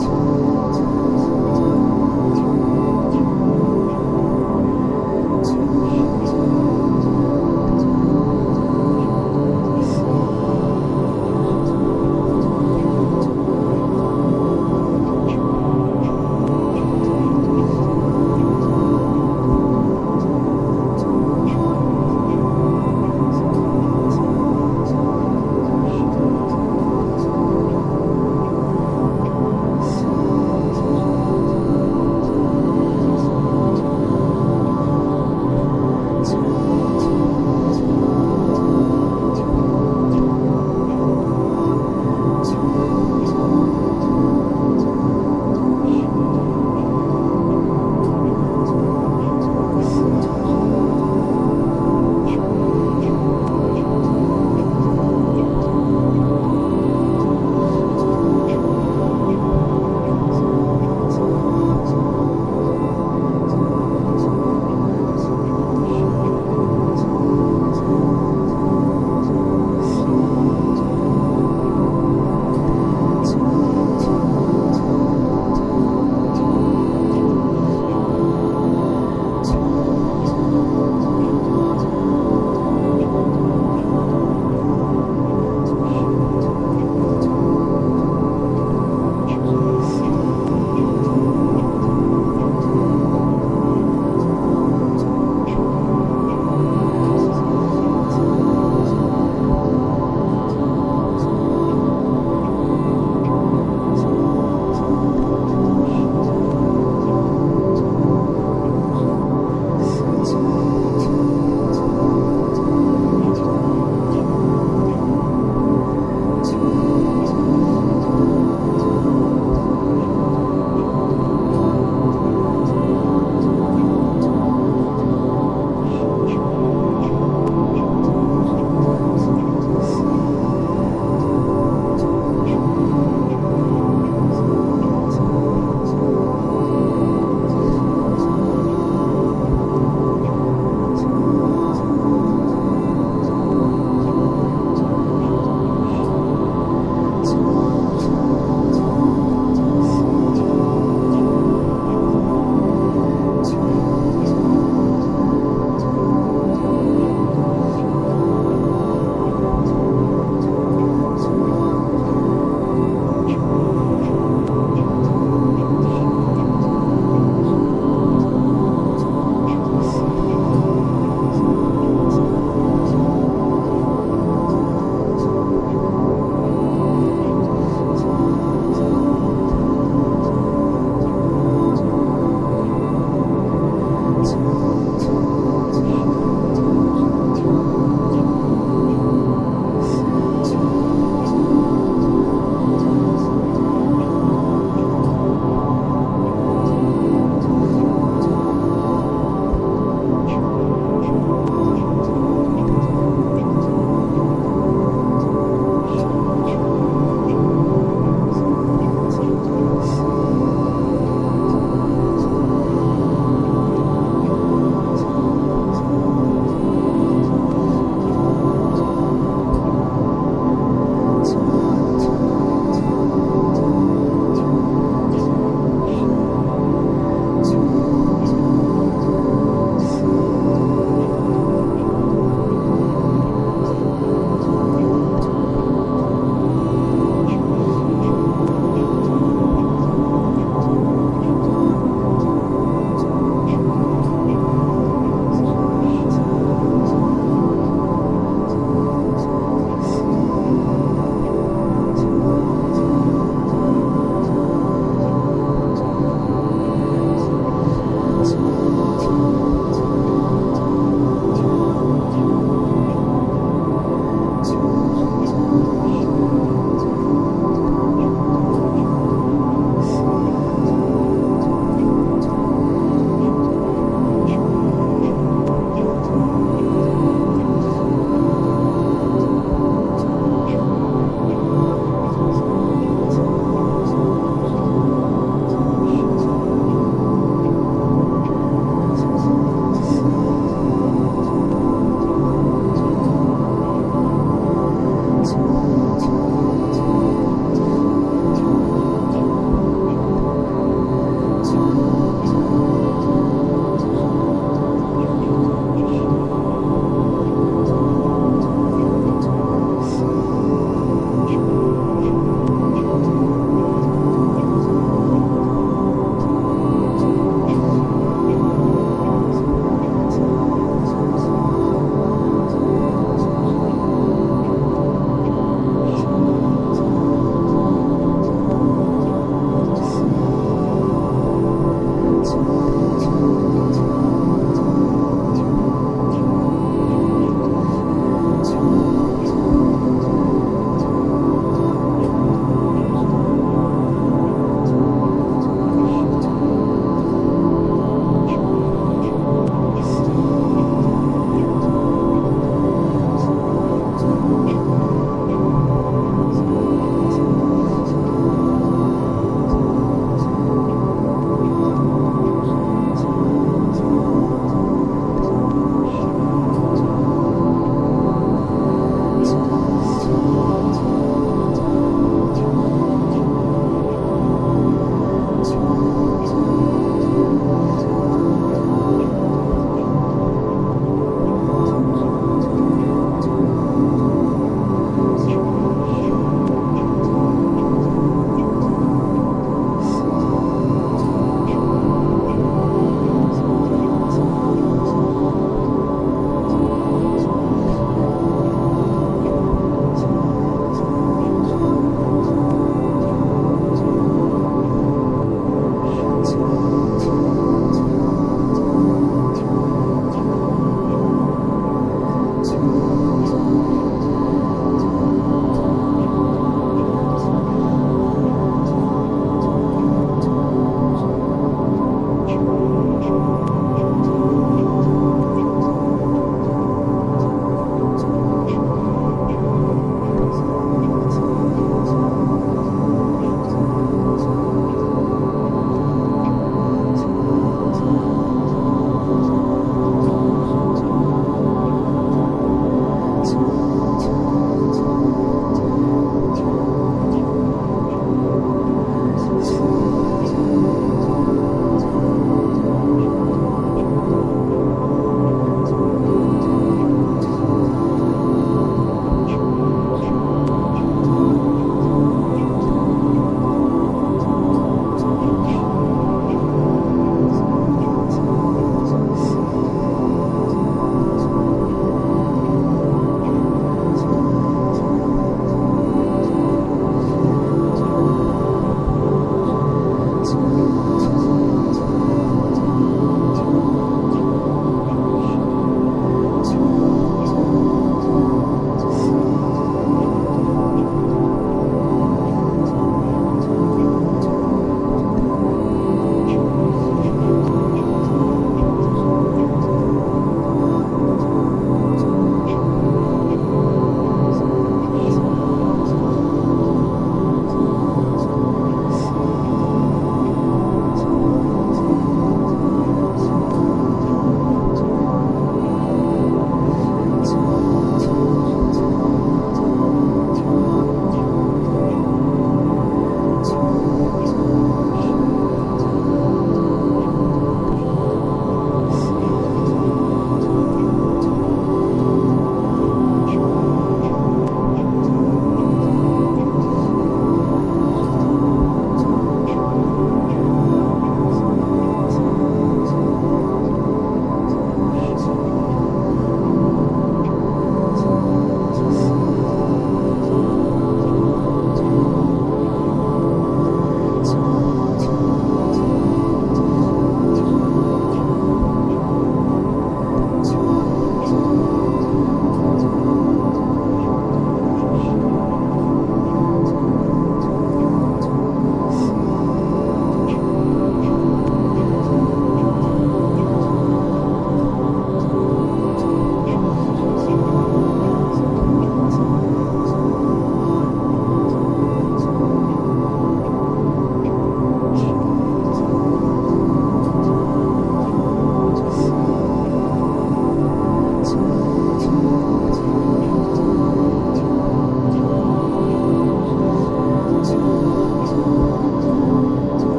to